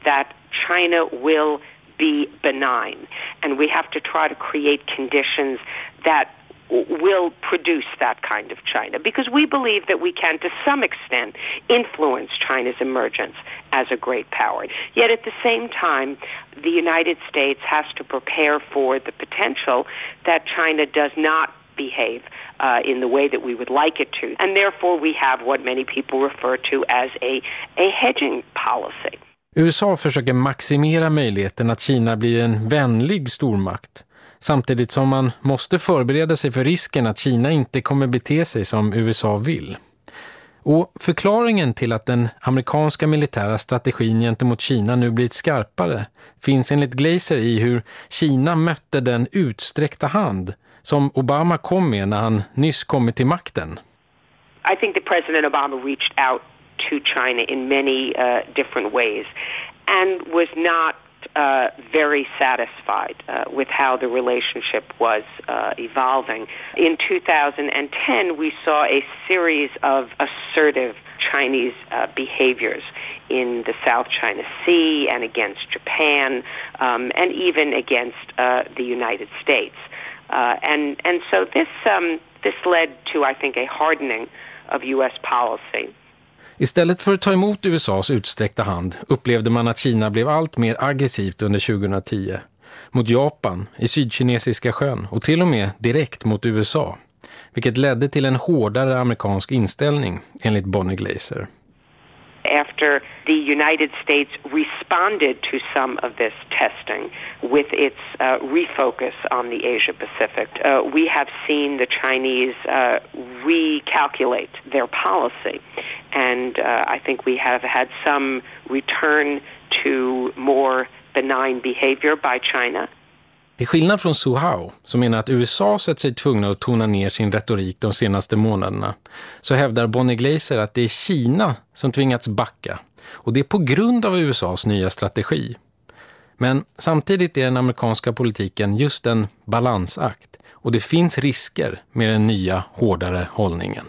that China will be benign. And we have to try to create conditions that will produce that kind of China because we believe that we can, to some extent, influence China's emergence as a great power. Yet at the same time, the United States has to prepare for the potential that China does not behave uh, in the way that we would like it to. And therefore, we have what many people refer to as a, a hedging policy. USA försöker maximera möjligheten att Kina blir en vänlig stormakt samtidigt som man måste förbereda sig för risken att Kina inte kommer bete sig som USA vill. Och förklaringen till att den amerikanska militära strategin gentemot Kina nu blivit skarpare finns enligt Glaser i hur Kina mötte den utsträckta hand som Obama kom med när han nyss kommit till makten. I think that President Obama reached out to China in many uh, different ways and was not uh, very satisfied uh, with how the relationship was uh, evolving. In 2010, we saw a series of assertive Chinese uh, behaviors in the South China Sea and against Japan um, and even against uh, the United States. Uh, and, and so this, um, this led to, I think, a hardening of U.S. policy. Istället för att ta emot USAs utsträckta hand upplevde man att Kina blev allt mer aggressivt under 2010. Mot Japan, i Sydkinesiska sjön och till och med direkt mot USA. Vilket ledde till en hårdare amerikansk inställning enligt Bonnie Glaser. after the United States responded to some of this testing with its uh, refocus on the Asia Pacific, uh, we have seen the Chinese uh, recalculate their policy. And uh, I think we have had some return to more benign behavior by China. Till skillnad från Su Hao, som menar att USA sett sig tvungna att tona ner sin retorik de senaste månaderna, så hävdar Bonnie Glaser att det är Kina som tvingats backa. Och det är på grund av USAs nya strategi. Men samtidigt är den amerikanska politiken just en balansakt. Och det finns risker med den nya, hårdare hållningen.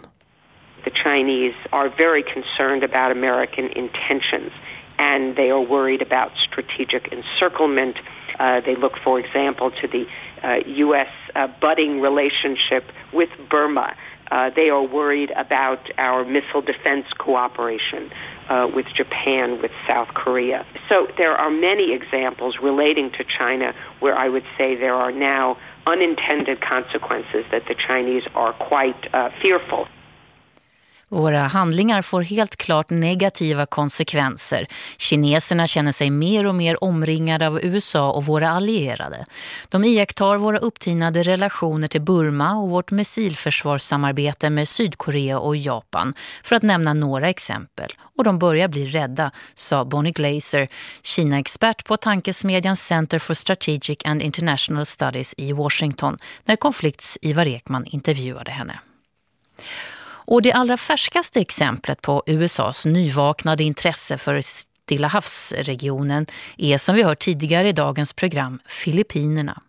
The Chinese are very concerned about American intentions and they are worried about strategic encirclement Uh, they look, for example, to the uh, U.S. Uh, budding relationship with Burma. Uh, they are worried about our missile defense cooperation uh, with Japan, with South Korea. So there are many examples relating to China where I would say there are now unintended consequences that the Chinese are quite uh, fearful. Våra handlingar får helt klart negativa konsekvenser. Kineserna känner sig mer och mer omringade av USA och våra allierade. De iakttar våra upptinade relationer till Burma och vårt missilförsvarssamarbete med Sydkorea och Japan, för att nämna några exempel. Och de börjar bli rädda, sa Bonnie Glaser, Kina-expert på tankesmedjan Center for Strategic and International Studies i Washington, när konflikts Ivar Ekman intervjuade henne. Och det allra färskaste exemplet på USAs nyvaknade intresse för Stilla havsregionen är som vi hört tidigare i dagens program Filippinerna.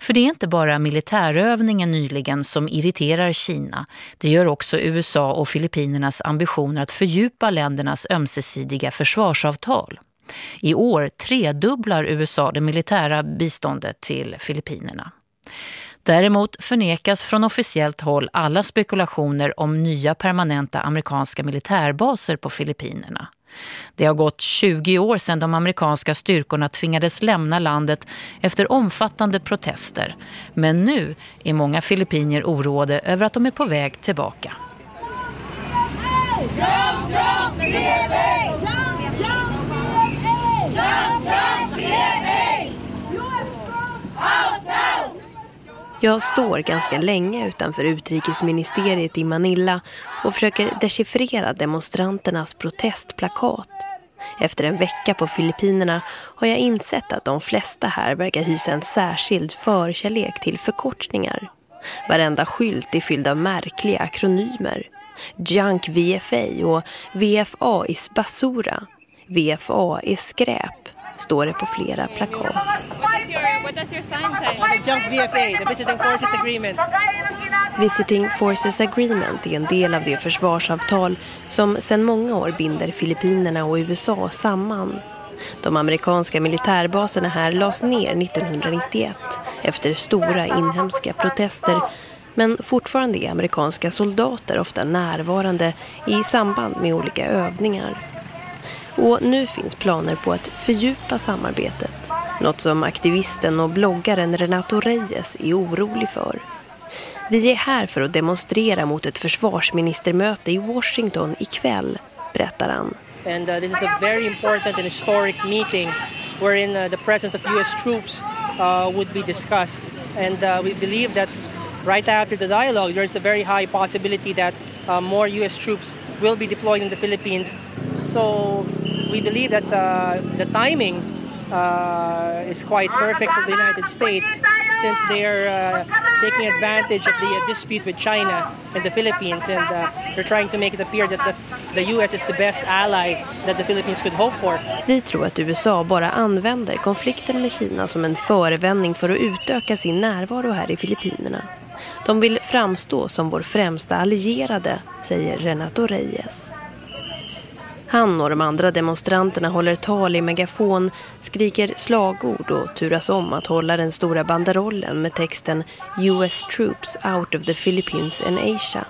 För det är inte bara militärövningen nyligen som irriterar Kina. Det gör också USA och Filippinernas ambitioner att fördjupa ländernas ömsesidiga försvarsavtal. I år tredubblar USA det militära biståndet till Filippinerna. Däremot förnekas från officiellt håll alla spekulationer om nya permanenta amerikanska militärbaser på Filippinerna. Det har gått 20 år sedan de amerikanska styrkorna tvingades lämna landet efter omfattande protester. Men nu är många filippinier oroade över att de är på väg tillbaka. Jump, jump, jag står ganska länge utanför utrikesministeriet i Manila och försöker dechiffrera demonstranternas protestplakat. Efter en vecka på Filippinerna har jag insett att de flesta här verkar hysa en särskild förkärlek till förkortningar. Varenda skylt är fylld av märkliga akronymer. Junk VFA och VFA i basura. VFA är skräp står det på flera plakat. Visiting Forces Agreement. Visiting Forces Agreement är en del av det försvarsavtal som sedan många år binder Filippinerna och USA samman. De amerikanska militärbaserna här lades ner 1991 efter stora inhemska protester men fortfarande är amerikanska soldater ofta närvarande i samband med olika övningar. Och nu finns planer på att fördjupa samarbetet. Något som aktivisten och bloggaren Renato Reyes är orolig för. Vi är här för att demonstrera mot ett försvarsministermöte i Washington ikväll, berättar han. And uh, this is a very important and historic meeting wherein uh, the presence of US troops uh, would be discussed. And uh, we believe that right after the dialogue there is a very high possibility that uh, more US troops will be deployed in the Philippines. So we believe that uh, the timing uh, is quite perfect for the United States since they are uh, taking advantage of the uh, dispute with China and the Philippines, and uh, they're trying to make it appear that the, the U.S. is the best ally that the Philippines could hope for. Vi tror att USA bara använder konflikten med Kina som en förevändning för att utöka sin närvaro här i Filippinerna. De vill framstå som vår främsta allierade, säger Renato Reyes. Han och de andra demonstranterna håller tal i megafon, skriker slagord och turas om att hålla den stora banderollen med texten US troops out of the Philippines and Asia.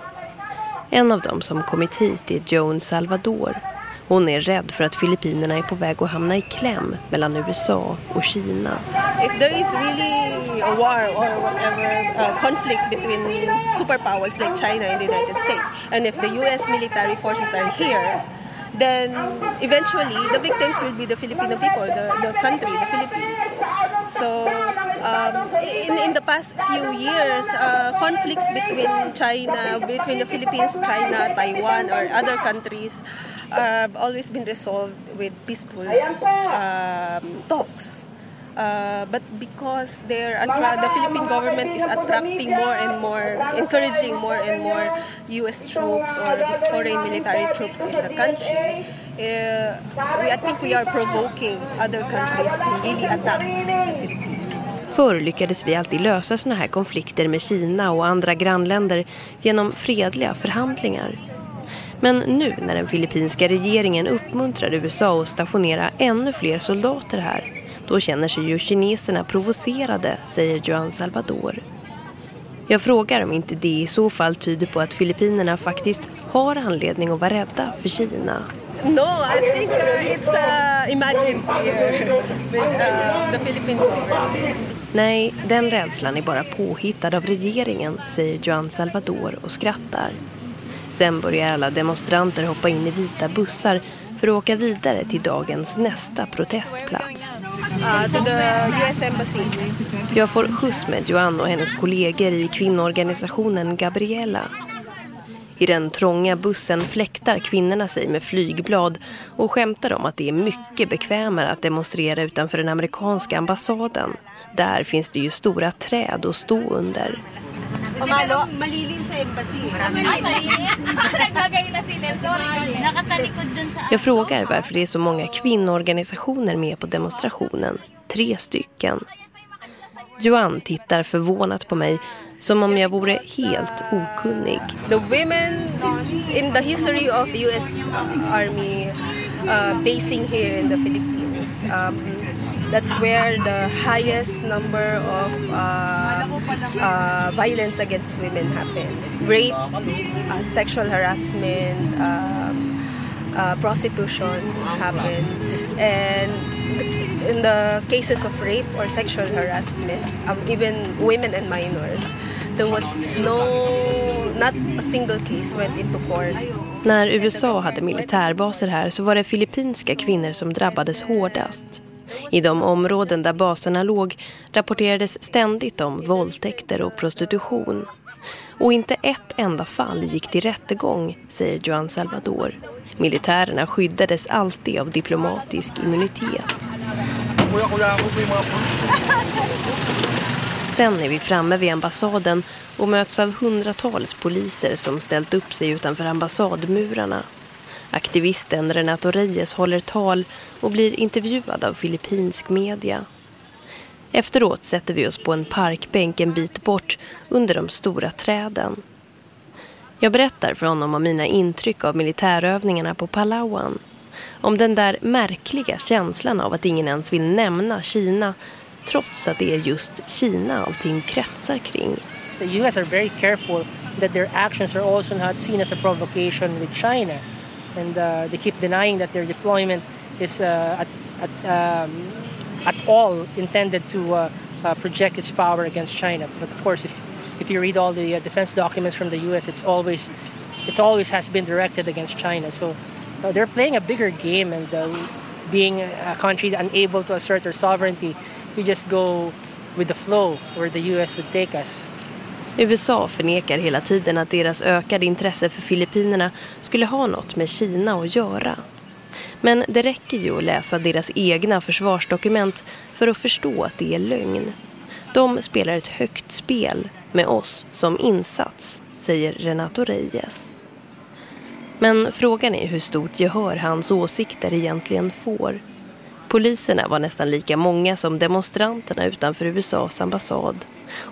En av dem som kommit hit är Joan Salvador. Hon är rädd för att Filippinerna är på väg att hamna i kläm mellan USA och Kina. If there is really a war or whatever uh, conflict between superpowers like China and the United States and if the US military forces are here then eventually the victims will be the Filipino people, the, the country, the Philippines. So um, in, in the past few years, uh, conflicts between China, between the Philippines, China, Taiwan, or other countries have always been resolved with peaceful um, talks. Uh, but because they're the Philippine government is attracting more and more, encouraging more and more U.S. troops or foreign military troops in the country, uh, we, I think we are provoking other countries to really attack the Philippines. Förr lyckades vi alltid lösa såna här konflikter med Kina och andra grannländer genom fredliga förhandlingar. Men nu när den filippinska regeringen uppmuntrar USA att stationera ännu fler soldater här då känner sig ju kineserna provocerade, säger Joan Salvador. Jag frågar om inte det i så fall tyder på att Filippinerna faktiskt har anledning att vara rädda för Kina. No, I think uh, it's uh, imagined fear with uh, the Philippine. Nej, den rädslan är bara påhittad av regeringen, säger Joan Salvador och skrattar. Sen börjar alla demonstranter hoppa in i vita bussar för att åka vidare till dagens nästa protestplats. Jag får skjuts med Joanne och hennes kollegor i kvinnoorganisationen Gabriella. I den trånga bussen fläktar kvinnorna sig med flygblad och skämtar om att det är mycket bekvämare att demonstrera utanför den amerikanska ambassaden. Där finns det ju stora träd att stå under. Pamalo, malilim sa embassy. Ay, Naglagay na si Nelson. Nakatalikod dun sa... Jag frågar varför det är så många kvinnoorganisationer med på demonstrationen. Tre stycken. Johan tittar förvånat på mig som om jag vore helt okunnig. The women in the history of US Army uh, basing here in the Philippines. Um, that's where the highest number of uh, uh, violence against women happen. Rape, uh, sexual harassment, um, uh, prostitution happen. And in the cases of rape or sexual harassment, um, even women and minors, there was no, not a single case went into court. När USA hade militärbaser här så var det filippinska kvinnor som drabbades hårdast. I de områden där baserna låg rapporterades ständigt om våldtäkter och prostitution. Och inte ett enda fall gick till rättegång, säger Joan Salvador. Militärerna skyddades alltid av diplomatisk immunitet. Sen är vi framme vid ambassaden och möts av hundratals poliser som ställt upp sig utanför ambassadmurarna. Aktivisten Renato Reyes håller tal och blir intervjuad av filippinsk media. Efteråt sätter vi oss på en parkbänk en bit bort under de stora träden. Jag berättar för honom om mina intryck av militärövningarna på Palawan. Om den där märkliga känslan av att ingen ens vill nämna Kina trots att det är just Kina allting kretsar kring. The US are very careful that their actions are also not seen as a provocation with China. And uh, they keep denying that their deployment is uh, at, at, um, at, all intended to uh, uh, project its power against China. But of course, if, if you read all the uh, defense documents from the U.S., it's always it always has been directed against China. So they're playing a bigger game, and being a country unable to assert their sovereignty, we just go with the flow where the U.S. would take us. USA förnekar hela tiden att deras ökade intresse för Filippinerna skulle ha något med Kina att göra. Men det räcker ju att läsa deras egna försvarsdokument för att förstå att det är lögn. De spelar ett högt spel med oss som insats, säger Renato Reyes. Men frågan är hur stort gehör hans åsikter egentligen får. Poliserna var nästan lika många som demonstranterna utanför USAs ambassad.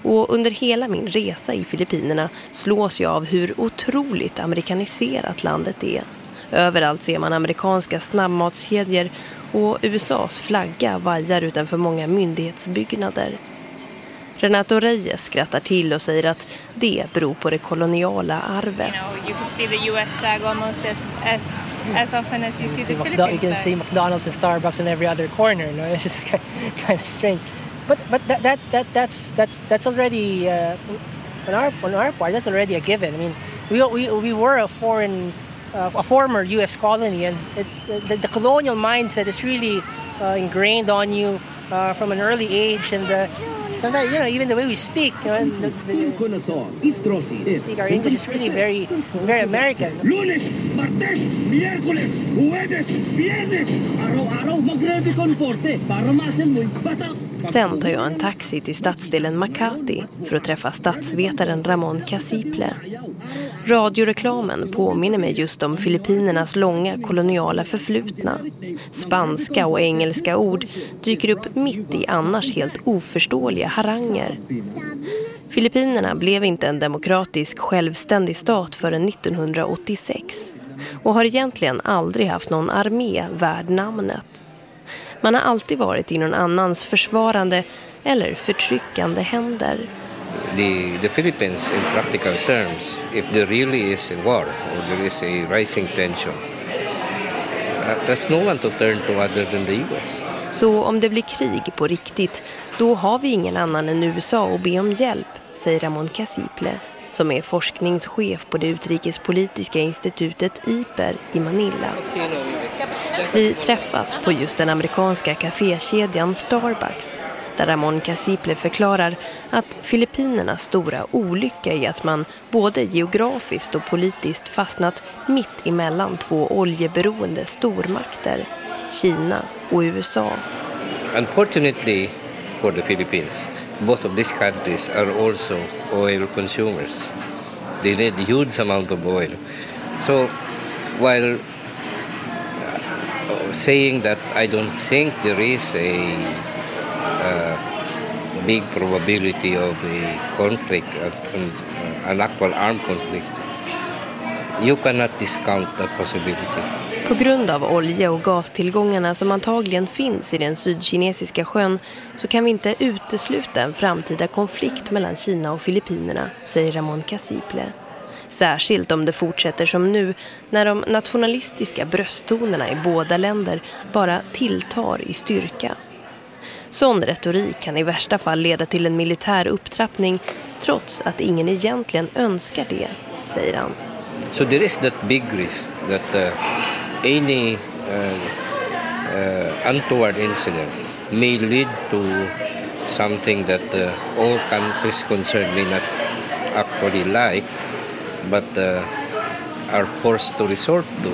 Och under hela min resa i Filippinerna slås jag av hur otroligt amerikaniserat landet är. Överallt ser man amerikanska snabbmatskedjor och USAs flagga vajar utanför många myndighetsbyggnader. Renato Reyes skrattar till och säger att det beror på det koloniala arvet. You, know, you can see the US flag almost as, as, as often as you see the Philippines You can see McDonald's and Starbucks in every other corner. Know? It's just kind of strange. But but that that, that that's that's that's already uh, on our on our part. That's already a given. I mean, we we we were a foreign uh, a former U.S. colony, and it's the, the colonial mindset is really uh, ingrained on you uh, from an early age, and uh, sometimes you know even the way we speak, you know, the, the, our English is really very very American. Lunes, martes, miércoles, jueves, viernes, araw-araw magready konforte para bata. Sen tar jag en taxi till stadsdelen Makati för att träffa statsvetaren Ramon Casiple. Radioreklamen påminner mig just om Filippinernas långa koloniala förflutna. Spanska och engelska ord dyker upp mitt i annars helt oförståeliga haranger. Filippinerna blev inte en demokratisk självständig stat förrän 1986 och har egentligen aldrig haft någon armé värd namnet. Man har alltid varit i någon annans försvarande eller förtryckande händer. The, the Philippines in practical terms, if there really is a war or there is a rising tension, uh, there's no one to turn to other than the US. Så om det blir krig på riktigt, då har vi ingen annan än USA att be om hjälp, säger Ramon Casiple, som är forskningschef på det utrikespolitiska institutet IPER i Manila. Vi träffas på just den amerikanska kafékedjan Starbucks där Ramon Casiple förklarar att Filippinernas stora olycka är att man både geografiskt och politiskt fastnat mitt emellan två oljeberoende stormakter, Kina och USA. Unfortunately for the Philippines, both of these countries are also oil consumers. They need huge amount of oil. So while uh, saying that I don't think there is a uh, big probability of a conflict, an actual armed conflict. You cannot discount that possibility. På grund av olje- och gastillgångarna som antagligen finns i den sydkinesiska sjön så kan vi inte utesluta en framtida konflikt mellan Kina och Filippinerna, säger Ramon Casiple. Särskilt om det fortsätter som nu när de nationalistiska brösttonerna i båda länder bara tilltar i styrka. Sån retorik kan i värsta fall leda till en militär upptrappning trots att ingen egentligen önskar det, säger han. So there is that big risk that uh, any uh, uh, untoward incident may lead to something that uh, all countries concerned may not actually like but uh, are forced to resort to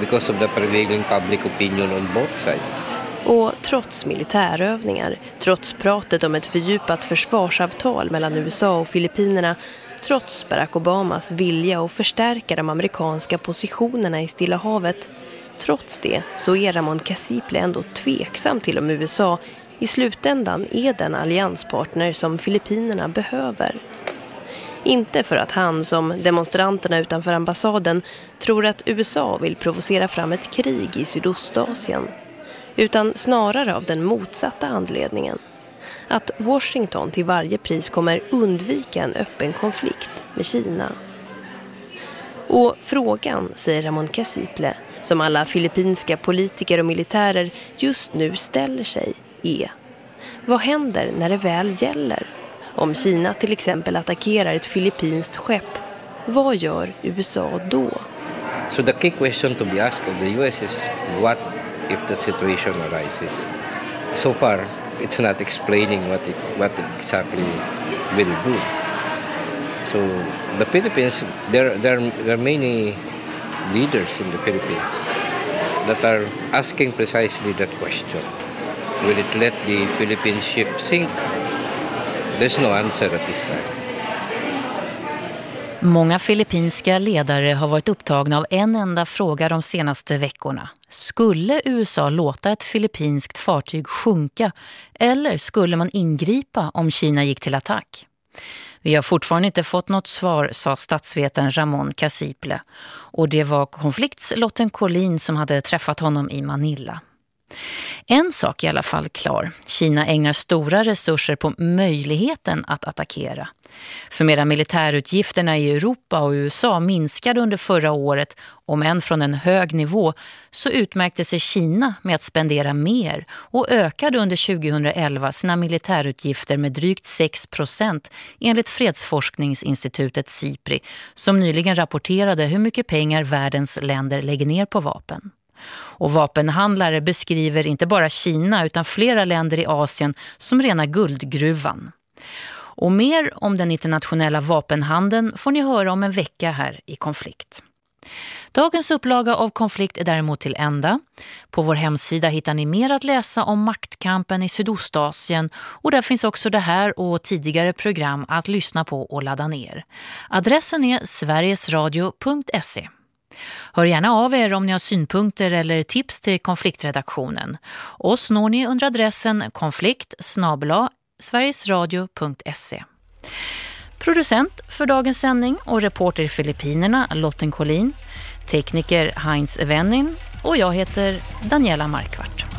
because of the prevailing public opinion on both sides. Och trots militärövningar, trots pratet om ett fördjupat försvarsavtal mellan USA och Filippinerna, trots Barack Obamas vilja att förstärka de amerikanska positionerna i Stilla havet, trots det så är Ramon Casiple ändå tveksam till om USA i slutändan är den allianspartner som Filippinerna behöver. Inte för att han som demonstranterna utanför ambassaden tror att USA vill provocera fram ett krig i Sydostasien utan snarare av den motsatta anledningen. Att Washington till varje pris kommer undvika en öppen konflikt med Kina. Och frågan, säger Ramon Casiple, som alla filippinska politiker och militärer just nu ställer sig är vad händer när det väl gäller? Om Kina till exempel attackerar ett filippinskt skepp, vad gör USA då? So the key question to be asked of the US is what if that situation arises? So far, it's not explaining what it, what exactly will do. So the Philippines, there, there, there are many leaders in the Philippines that are asking precisely that question. Will it let the Philippine ship sink? There's no answer at this time. Många filippinska ledare har varit upptagna av en enda fråga de senaste veckorna. Skulle USA låta ett filippinskt fartyg sjunka eller skulle man ingripa om Kina gick till attack? Vi har fortfarande inte fått något svar, sa statsvetaren Ramon Casiple. Och det var konfliktslotten Collin som hade träffat honom i Manila. En sak är i alla fall klar. Kina ägnar stora resurser på möjligheten att attackera. För medan militärutgifterna i Europa och USA minskade under förra året, om än från en hög nivå, så utmärkte sig Kina med att spendera mer och ökade under 2011 sina militärutgifter med drygt 6 procent enligt fredsforskningsinstitutet SIPRI som nyligen rapporterade hur mycket pengar världens länder lägger ner på vapen. Och vapenhandlare beskriver inte bara Kina utan flera länder i Asien som rena guldgruvan. Och mer om den internationella vapenhandeln får ni höra om en vecka här i Konflikt. Dagens upplaga av Konflikt är däremot till ända. På vår hemsida hittar ni mer att läsa om maktkampen i Sydostasien och där finns också det här och tidigare program att lyssna på och ladda ner. Adressen är sverigesradio.se. Hör gärna av er om ni har synpunkter eller tips till konfliktredaktionen. Oss når ni under adressen konflikt sverigesradio.se. Producent för dagens sändning och reporter i Filippinerna Lotten Collin, tekniker Heinz Wennin och jag heter Daniela Markvart.